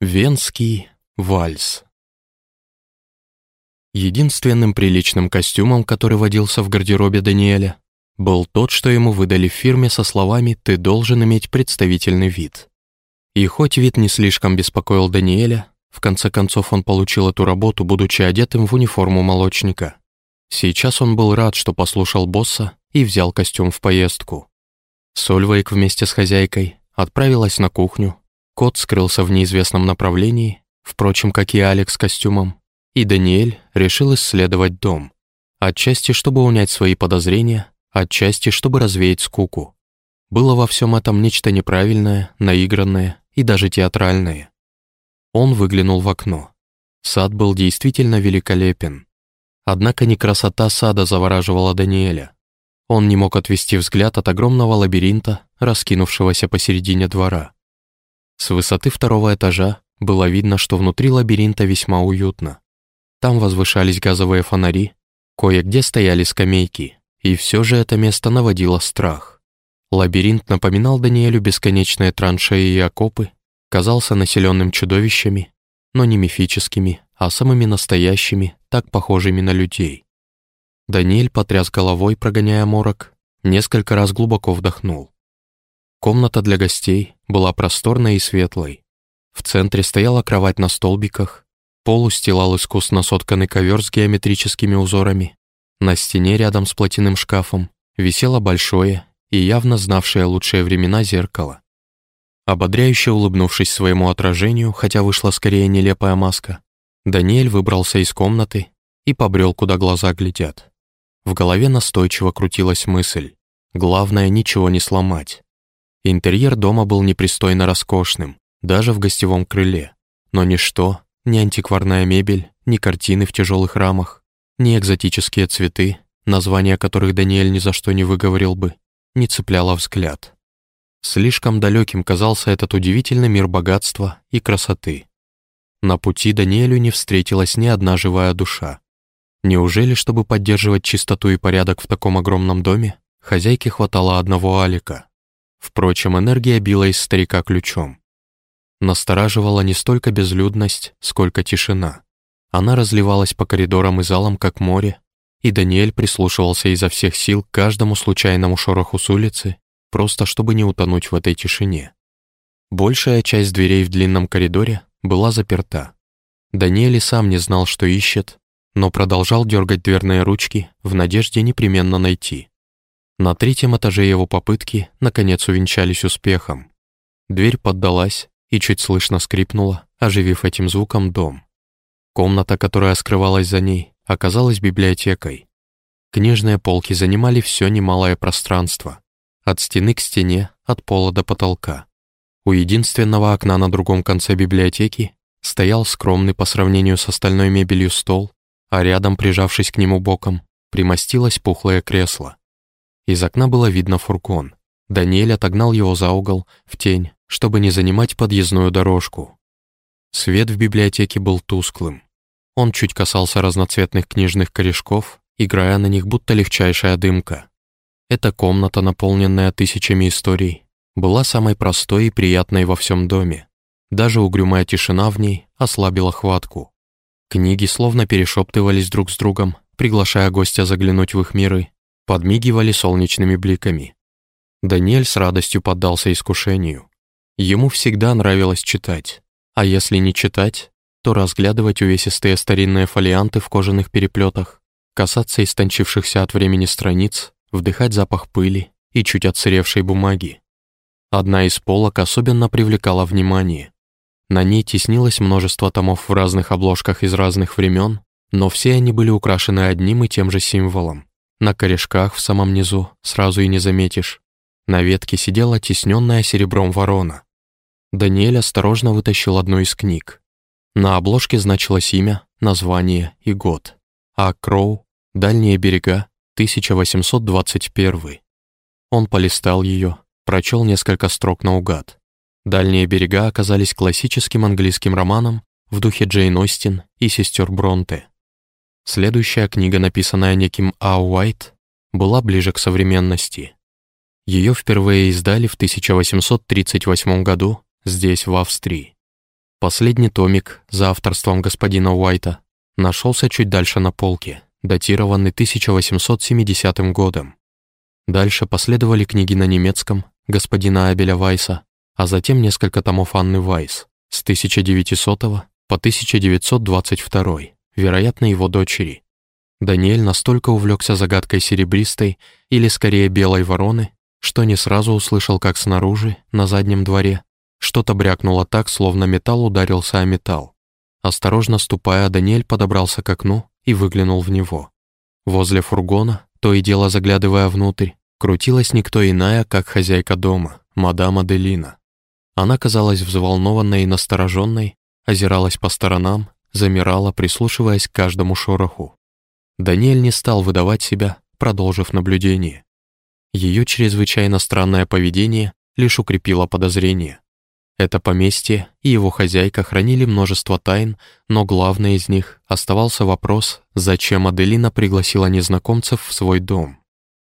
Венский вальс. Единственным приличным костюмом, который водился в гардеробе Даниэля, был тот, что ему выдали в фирме со словами «ты должен иметь представительный вид». И хоть вид не слишком беспокоил Даниэля, в конце концов он получил эту работу, будучи одетым в униформу молочника. Сейчас он был рад, что послушал босса и взял костюм в поездку. Сольвейк вместе с хозяйкой отправилась на кухню, Кот скрылся в неизвестном направлении, впрочем, как и Алекс с костюмом, и Даниэль решил исследовать дом. Отчасти, чтобы унять свои подозрения, отчасти, чтобы развеять скуку. Было во всем этом нечто неправильное, наигранное и даже театральное. Он выглянул в окно. Сад был действительно великолепен. Однако не красота сада завораживала Даниэля. Он не мог отвести взгляд от огромного лабиринта, раскинувшегося посередине двора. С высоты второго этажа было видно, что внутри лабиринта весьма уютно. Там возвышались газовые фонари, кое-где стояли скамейки, и все же это место наводило страх. Лабиринт напоминал Даниэлю бесконечные траншеи и окопы, казался населенным чудовищами, но не мифическими, а самыми настоящими, так похожими на людей. Даниэль потряс головой, прогоняя морок, несколько раз глубоко вдохнул. Комната для гостей была просторной и светлой. В центре стояла кровать на столбиках, пол устилал искусно сотканный ковер с геометрическими узорами. На стене рядом с платяным шкафом висело большое и явно знавшее лучшие времена зеркало. Ободряюще улыбнувшись своему отражению, хотя вышла скорее нелепая маска, Даниэль выбрался из комнаты и побрел, куда глаза глядят. В голове настойчиво крутилась мысль. Главное, ничего не сломать. Интерьер дома был непристойно роскошным, даже в гостевом крыле. Но ничто, ни антикварная мебель, ни картины в тяжелых рамах, ни экзотические цветы, названия которых Даниэль ни за что не выговорил бы, не цепляло взгляд. Слишком далеким казался этот удивительный мир богатства и красоты. На пути Даниэлю не встретилась ни одна живая душа. Неужели, чтобы поддерживать чистоту и порядок в таком огромном доме, хозяйке хватало одного Алика? Впрочем, энергия била из старика ключом. Настораживала не столько безлюдность, сколько тишина. Она разливалась по коридорам и залам, как море, и Даниэль прислушивался изо всех сил к каждому случайному шороху с улицы, просто чтобы не утонуть в этой тишине. Большая часть дверей в длинном коридоре была заперта. Даниэль сам не знал, что ищет, но продолжал дергать дверные ручки в надежде непременно найти. На третьем этаже его попытки, наконец, увенчались успехом. Дверь поддалась и чуть слышно скрипнула, оживив этим звуком дом. Комната, которая скрывалась за ней, оказалась библиотекой. Книжные полки занимали все немалое пространство. От стены к стене, от пола до потолка. У единственного окна на другом конце библиотеки стоял скромный по сравнению с остальной мебелью стол, а рядом, прижавшись к нему боком, примостилось пухлое кресло. Из окна было видно фургон. Даниэль отогнал его за угол, в тень, чтобы не занимать подъездную дорожку. Свет в библиотеке был тусклым. Он чуть касался разноцветных книжных корешков, играя на них будто легчайшая дымка. Эта комната, наполненная тысячами историй, была самой простой и приятной во всем доме. Даже угрюмая тишина в ней ослабила хватку. Книги словно перешептывались друг с другом, приглашая гостя заглянуть в их миры, подмигивали солнечными бликами. Даниэль с радостью поддался искушению. Ему всегда нравилось читать, а если не читать, то разглядывать увесистые старинные фолианты в кожаных переплетах, касаться истончившихся от времени страниц, вдыхать запах пыли и чуть отсыревшей бумаги. Одна из полок особенно привлекала внимание. На ней теснилось множество томов в разных обложках из разных времен, но все они были украшены одним и тем же символом на корешках в самом низу сразу и не заметишь. На ветке сидела тесненная серебром ворона. Даниэль осторожно вытащил одну из книг. На обложке значилось имя, название и год. А Кроу «Дальние берега, 1821». Он полистал ее, прочел несколько строк наугад. «Дальние берега» оказались классическим английским романом в духе Джейн Остин и сестер Бронте. Следующая книга, написанная неким А. Уайт, была ближе к современности. Ее впервые издали в 1838 году здесь, в Австрии. Последний томик за авторством господина Уайта нашелся чуть дальше на полке, датированный 1870 годом. Дальше последовали книги на немецком господина Абеля Вайса, а затем несколько томов Анны Вайс с 1900 по 1922, вероятно, его дочери. Даниэль настолько увлекся загадкой серебристой, или скорее белой вороны, что не сразу услышал, как снаружи, на заднем дворе, что-то брякнуло так, словно металл ударился о металл. Осторожно ступая, Даниэль подобрался к окну и выглянул в него. Возле фургона, то и дело заглядывая внутрь, крутилась никто иная, как хозяйка дома, мадам Аделина. Она казалась взволнованной и настороженной, озиралась по сторонам, замирала, прислушиваясь к каждому шороху. Даниэль не стал выдавать себя, продолжив наблюдение. Ее чрезвычайно странное поведение лишь укрепило подозрение. Это поместье и его хозяйка хранили множество тайн, но главный из них оставался вопрос, зачем Аделина пригласила незнакомцев в свой дом.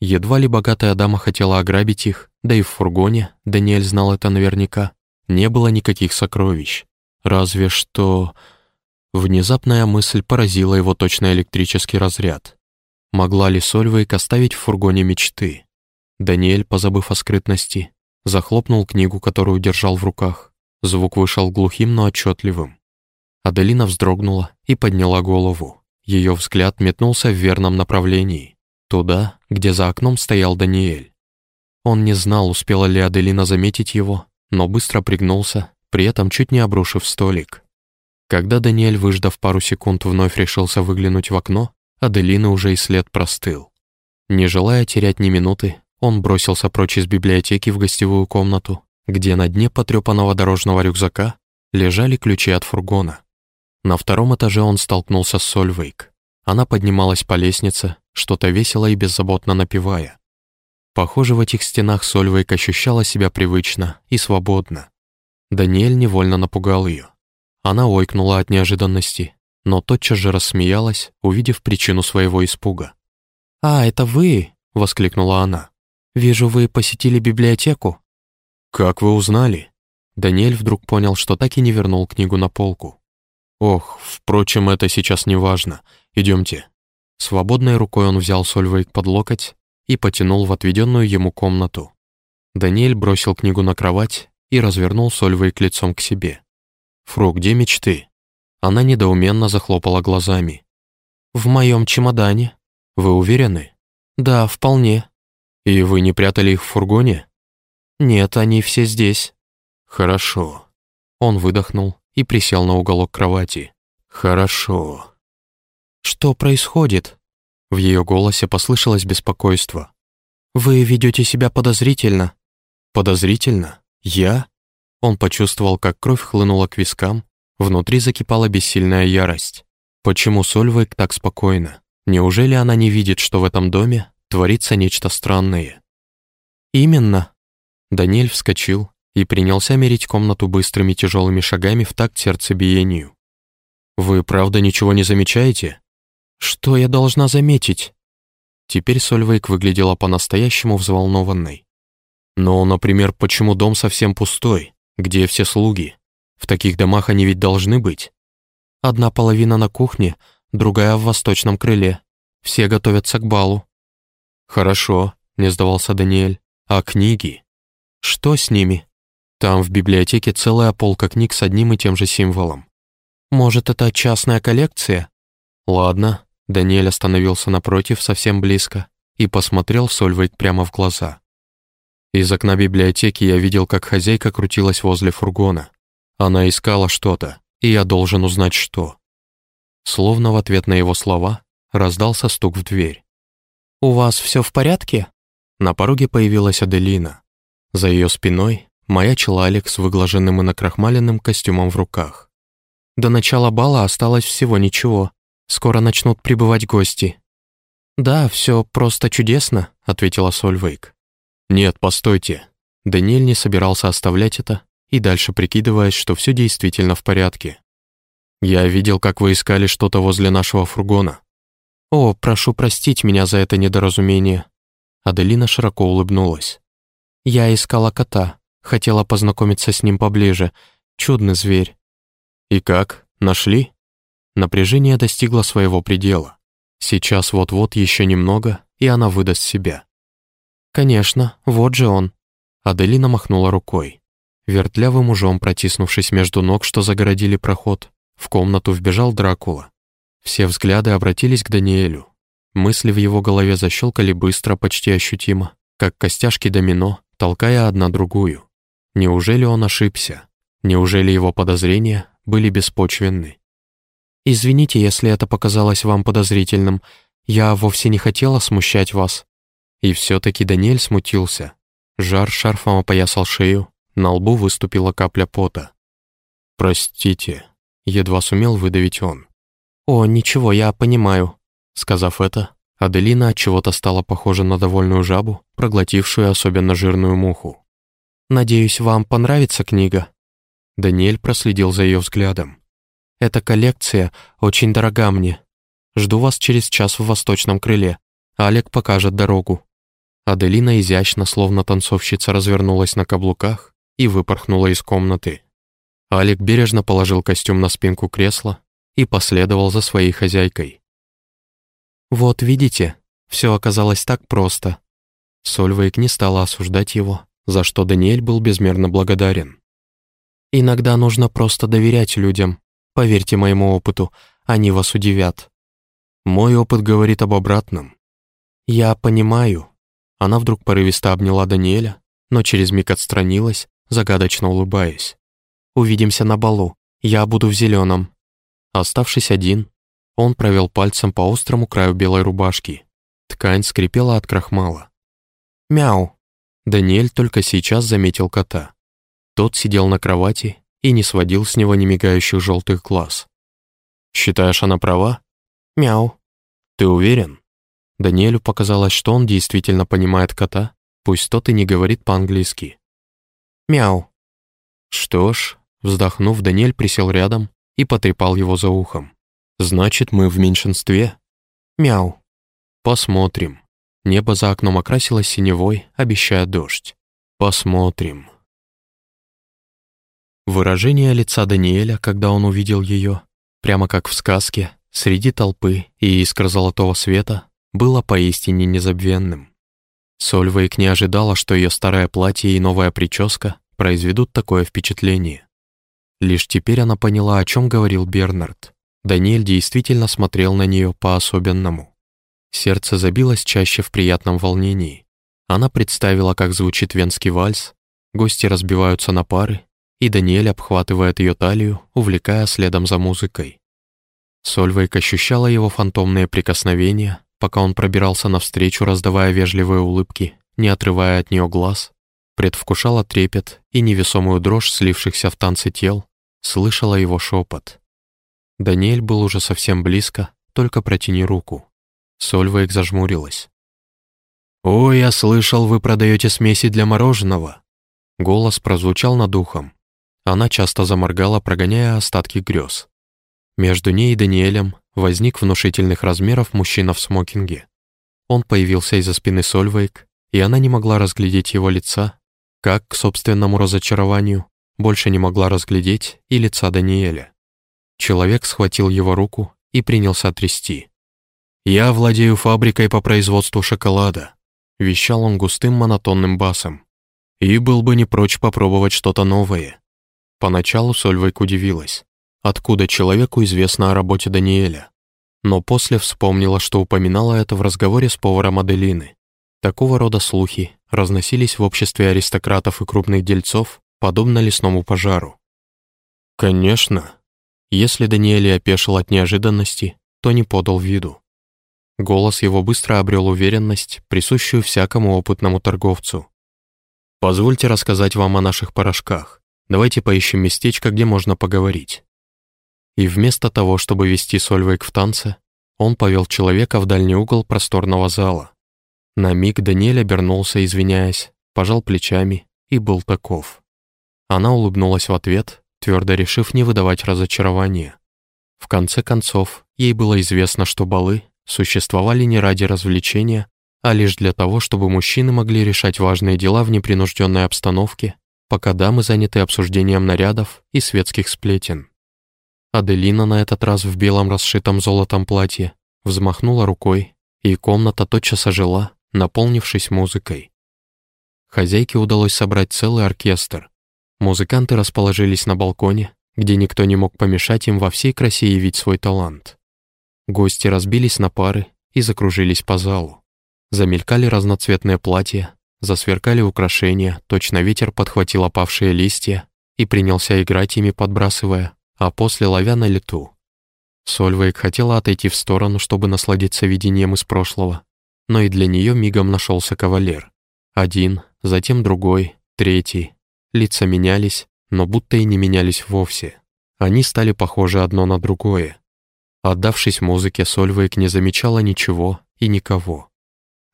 Едва ли богатая дама хотела ограбить их, да и в фургоне, Даниэль знал это наверняка, не было никаких сокровищ. Разве что... Внезапная мысль поразила его точно электрический разряд. Могла ли Сольвейк оставить в фургоне мечты? Даниэль, позабыв о скрытности, захлопнул книгу, которую держал в руках. Звук вышел глухим, но отчетливым. Аделина вздрогнула и подняла голову. Ее взгляд метнулся в верном направлении, туда, где за окном стоял Даниэль. Он не знал, успела ли Аделина заметить его, но быстро пригнулся, при этом чуть не обрушив столик. Когда Даниэль, выждав пару секунд, вновь решился выглянуть в окно, Аделины уже и след простыл. Не желая терять ни минуты, он бросился прочь из библиотеки в гостевую комнату, где на дне потрепанного дорожного рюкзака лежали ключи от фургона. На втором этаже он столкнулся с Сольвейк. Она поднималась по лестнице, что-то весело и беззаботно напевая. Похоже, в этих стенах Сольвейк ощущала себя привычно и свободно. Даниэль невольно напугал ее. Она ойкнула от неожиданности, но тотчас же рассмеялась, увидев причину своего испуга. «А, это вы!» — воскликнула она. «Вижу, вы посетили библиотеку». «Как вы узнали?» Даниэль вдруг понял, что так и не вернул книгу на полку. «Ох, впрочем, это сейчас не важно. Идемте». Свободной рукой он взял Сольвейк под локоть и потянул в отведенную ему комнату. Даниэль бросил книгу на кровать и развернул Сольвейк лицом к себе. «Фру, где мечты?» Она недоуменно захлопала глазами. «В моем чемодане». «Вы уверены?» «Да, вполне». «И вы не прятали их в фургоне?» «Нет, они все здесь». «Хорошо». Он выдохнул и присел на уголок кровати. «Хорошо». «Что происходит?» В ее голосе послышалось беспокойство. «Вы ведете себя подозрительно». «Подозрительно? Я?» Он почувствовал, как кровь хлынула к вискам, внутри закипала бессильная ярость. Почему Сольвейк так спокойно? Неужели она не видит, что в этом доме творится нечто странное. Именно. Даниэль вскочил и принялся мерить комнату быстрыми тяжелыми шагами в такт сердцебиению. «Вы правда ничего не замечаете?» «Что я должна заметить?» Теперь Сольвейк выглядела по-настоящему взволнованной. «Но, например, почему дом совсем пустой? Где все слуги? В таких домах они ведь должны быть. Одна половина на кухне, другая в восточном крыле. Все готовятся к балу. «Хорошо», — не сдавался Даниэль. «А книги?» «Что с ними?» «Там в библиотеке целая полка книг с одним и тем же символом». «Может, это частная коллекция?» «Ладно». Даниэль остановился напротив, совсем близко, и посмотрел Сольвейк прямо в глаза. Из окна библиотеки я видел, как хозяйка крутилась возле фургона. Она искала что-то, и я должен узнать, что. Словно в ответ на его слова раздался стук в дверь. «У вас все в порядке?» На пороге появилась Аделина. За ее спиной маячил Алекс с выглаженным и накрахмаленным костюмом в руках. До начала бала осталось всего ничего. Скоро начнут прибывать гости. «Да, все просто чудесно», — ответила Сольвейк. «Нет, постойте». Даниэль не собирался оставлять это и дальше прикидываясь, что все действительно в порядке. «Я видел, как вы искали что-то возле нашего фургона. «О, прошу простить меня за это недоразумение». Аделина широко улыбнулась. «Я искала кота, хотела познакомиться с ним поближе. Чудный зверь. «И как? Нашли?» Напряжение достигло своего предела. Сейчас вот-вот еще немного, и она выдаст себя. «Конечно, вот же он». Аделина махнула рукой. Вертлявым ужом протиснувшись между ног, что загородили проход, в комнату вбежал Дракула. Все взгляды обратились к Даниэлю. Мысли в его голове защелкали быстро, почти ощутимо, как костяшки домино, толкая одна другую. Неужели он ошибся? Неужели его подозрения были беспочвенны? «Извините, если это показалось вам подозрительным. Я вовсе не хотела смущать вас». И все-таки Даниэль смутился. Жар шарфом опоясал шею, на лбу выступила капля пота. «Простите», — едва сумел выдавить он. «О, ничего, я понимаю». Сказав это, Аделина от чего-то стала похожа на довольную жабу, проглотившую особенно жирную муху. «Надеюсь, вам понравится книга?» Даниэль проследил за ее взглядом. «Эта коллекция очень дорога мне. Жду вас через час в восточном крыле. Алек покажет дорогу». Аделина изящно, словно танцовщица, развернулась на каблуках и выпорхнула из комнаты. Алек бережно положил костюм на спинку кресла и последовал за своей хозяйкой. «Вот видите, все оказалось так просто». Сольвейк не стала осуждать его, за что Даниэль был безмерно благодарен. «Иногда нужно просто доверять людям. Поверьте моему опыту, они вас удивят». «Мой опыт говорит об обратном». «Я понимаю». Она вдруг порывисто обняла Даниэля, но через миг отстранилась, загадочно улыбаясь. «Увидимся на балу. Я буду в зеленом. Оставшись один, он провел пальцем по острому краю белой рубашки. Ткань скрипела от крахмала. «Мяу!» Даниэль только сейчас заметил кота. Тот сидел на кровати и не сводил с него немигающих желтых глаз. «Считаешь, она права?» «Мяу». «Ты уверен?» Даниэлю показалось, что он действительно понимает кота, пусть тот и не говорит по-английски. «Мяу». Что ж, вздохнув, Даниэль присел рядом и потрепал его за ухом. Значит, мы в меньшинстве? Мяу. Посмотрим. Небо за окном окрасилось синевой, обещая дождь. Посмотрим. Выражение лица Даниэля, когда он увидел ее, прямо как в сказке, среди толпы и искр золотого света, было поистине незабвенным. Сольвейк не ожидала, что ее старое платье и новая прическа произведут такое впечатление. Лишь теперь она поняла, о чем говорил Бернард. Даниэль действительно смотрел на нее по-особенному. Сердце забилось чаще в приятном волнении. Она представила, как звучит венский вальс, гости разбиваются на пары, и Даниэль обхватывает ее талию, увлекая следом за музыкой. Сольвейк ощущала его фантомные прикосновения, пока он пробирался навстречу, раздавая вежливые улыбки, не отрывая от нее глаз, предвкушала трепет и невесомую дрожь слившихся в танце тел, слышала его шепот. Даниэль был уже совсем близко, только протяни руку. Сольвейк зажмурилась. «О, я слышал, вы продаете смеси для мороженого!» Голос прозвучал над ухом. Она часто заморгала, прогоняя остатки грез. Между ней и Даниэлем возник внушительных размеров мужчина в смокинге. Он появился из-за спины Сольвейк, и она не могла разглядеть его лица, как, к собственному разочарованию, больше не могла разглядеть и лица Даниэля. Человек схватил его руку и принялся трясти. «Я владею фабрикой по производству шоколада», — вещал он густым монотонным басом. «И был бы не прочь попробовать что-то новое». Поначалу Сольвейк удивилась, откуда человеку известно о работе Даниэля. Но после вспомнила, что упоминала это в разговоре с поваром Аделины. Такого рода слухи разносились в обществе аристократов и крупных дельцов, подобно лесному пожару. «Конечно», если Даниэль опешил от неожиданности, то не подал виду. Голос его быстро обрел уверенность, присущую всякому опытному торговцу. «Позвольте рассказать вам о наших порошках. Давайте поищем местечко, где можно поговорить». И вместо того, чтобы вести Сольвейк в танце, он повел человека в дальний угол просторного зала. На миг Даниэль обернулся, извиняясь, пожал плечами и был таков. Она улыбнулась в ответ, твердо решив не выдавать разочарования. В конце концов, ей было известно, что балы существовали не ради развлечения, а лишь для того, чтобы мужчины могли решать важные дела в непринужденной обстановке, пока дамы заняты обсуждением нарядов и светских сплетен. Аделина на этот раз в белом расшитом золотом платье взмахнула рукой, и комната тотчас ожила, наполнившись музыкой. Хозяйке удалось собрать целый оркестр. Музыканты расположились на балконе, где никто не мог помешать им во всей красе явить свой талант. Гости разбились на пары и закружились по залу. Замелькали разноцветные платья, засверкали украшения, точно ветер подхватил опавшие листья и принялся играть ими, подбрасывая, а после ловя на лету. Сольвейк хотела отойти в сторону, чтобы насладиться видением из прошлого, но и для нее мигом нашелся кавалер. Один, затем другой, третий. Лица менялись, но будто и не менялись вовсе. Они стали похожи одно на другое. Отдавшись музыке, Сольвейк не замечала ничего и никого.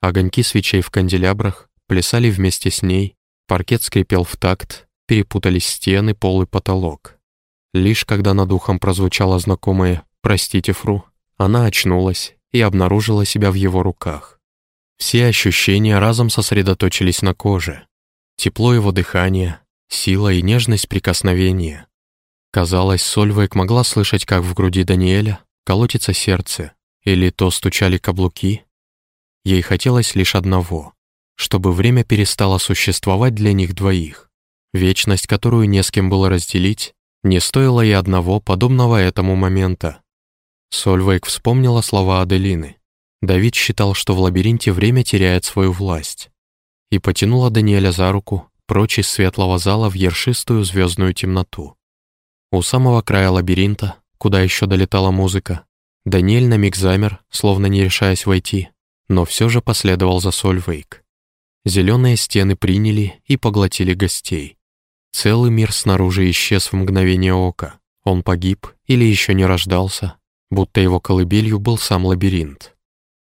Огоньки свечей в канделябрах плясали вместе с ней, паркет скрипел в такт, перепутались стены, пол и потолок. Лишь когда над ухом прозвучало знакомое «Простите, Фру», она очнулась и обнаружила себя в его руках. Все ощущения разом сосредоточились на коже. Тепло его дыхания, сила и нежность прикосновения. Казалось, Сольвейк могла слышать, как в груди Даниэля колотится сердце, или то стучали каблуки. Ей хотелось лишь одного — чтобы время перестало существовать для них двоих. Вечность, которую не с кем было разделить, не стоила и одного подобного этому момента. Сольвейк вспомнила слова Аделины. Давид считал, что в лабиринте время теряет свою власть. И потянула Даниэля за руку, прочь из светлого зала в ершистую звездную темноту. У самого края лабиринта, куда еще долетала музыка, Даниэль на миг замер, словно не решаясь войти, но все же последовал за Сольвейк. Зеленые стены приняли и поглотили гостей. Целый мир снаружи исчез в мгновение ока. Он погиб или еще не рождался, будто его колыбелью был сам лабиринт.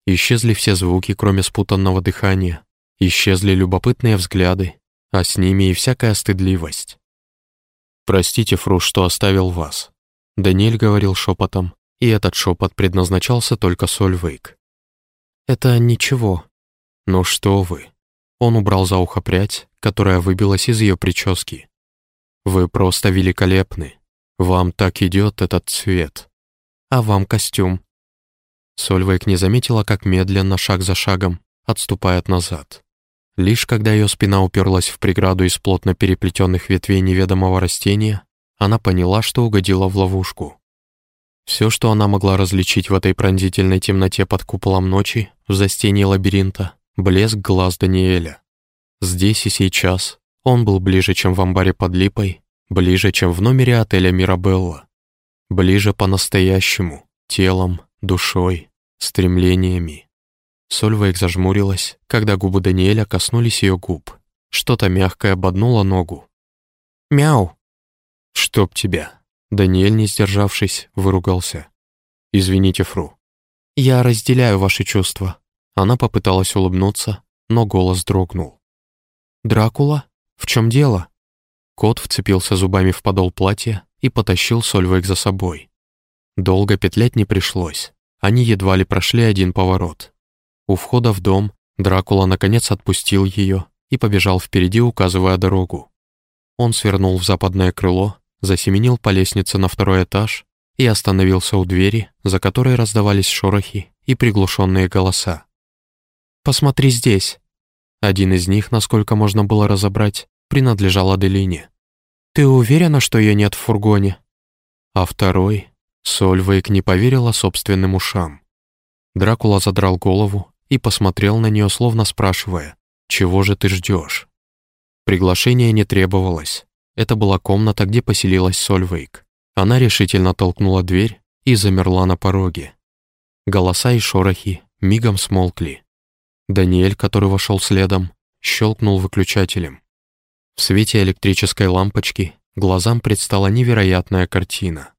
Исчезли все звуки, кроме спутанного дыхания, исчезли любопытные взгляды, а с ними и всякая стыдливость. «Простите, Фру, что оставил вас», — Даниэль говорил шепотом, и этот шепот предназначался только Сольвейк. «Это ничего». «Ну что вы?» Он убрал за ухо прядь, которая выбилась из ее прически. «Вы просто великолепны. Вам так идет этот цвет. А вам костюм». Сольвейк не заметила, как медленно, шаг за шагом, отступает назад. Лишь когда ее спина уперлась в преграду из плотно переплетенных ветвей неведомого растения, она поняла, что угодила в ловушку. Все, что она могла различить в этой пронзительной темноте под куполом ночи, в застении лабиринта, блеск глаз Даниэля. Здесь и сейчас он был ближе, чем в амбаре под Липой, ближе, чем в номере отеля Мирабелла. Ближе по-настоящему, телом, душой, стремлениями. Сольвейк зажмурилась, когда губы Даниэля коснулись ее губ. Что-то мягкое ободнуло ногу. «Мяу!» «Чтоб тебя!» Даниэль, не сдержавшись, выругался. «Извините, Фру». «Я разделяю ваши чувства». Она попыталась улыбнуться, но голос дрогнул. «Дракула? В чем дело?» Кот вцепился зубами в подол платья и потащил Сольвейк за собой. Долго петлять не пришлось. Они едва ли прошли один поворот. У входа в дом Дракула наконец отпустил ее и побежал впереди, указывая дорогу. Он свернул в западное крыло, засеменил по лестнице на второй этаж и остановился у двери, за которой раздавались шорохи и приглушенные голоса. «Посмотри здесь!» Один из них, насколько можно было разобрать, принадлежал Аделине. «Ты уверена, что ее нет в фургоне?» А второй... Сольвейк не поверила собственным ушам. Дракула задрал голову и посмотрел на нее, словно спрашивая, «Чего же ты ждешь?» Приглашение не требовалось. Это была комната, где поселилась Сольвейк. Она решительно толкнула дверь и замерла на пороге. Голоса и шорохи мигом смолкли. Даниэль, который вошел следом, щелкнул выключателем. В свете электрической лампочки глазам предстала невероятная картина.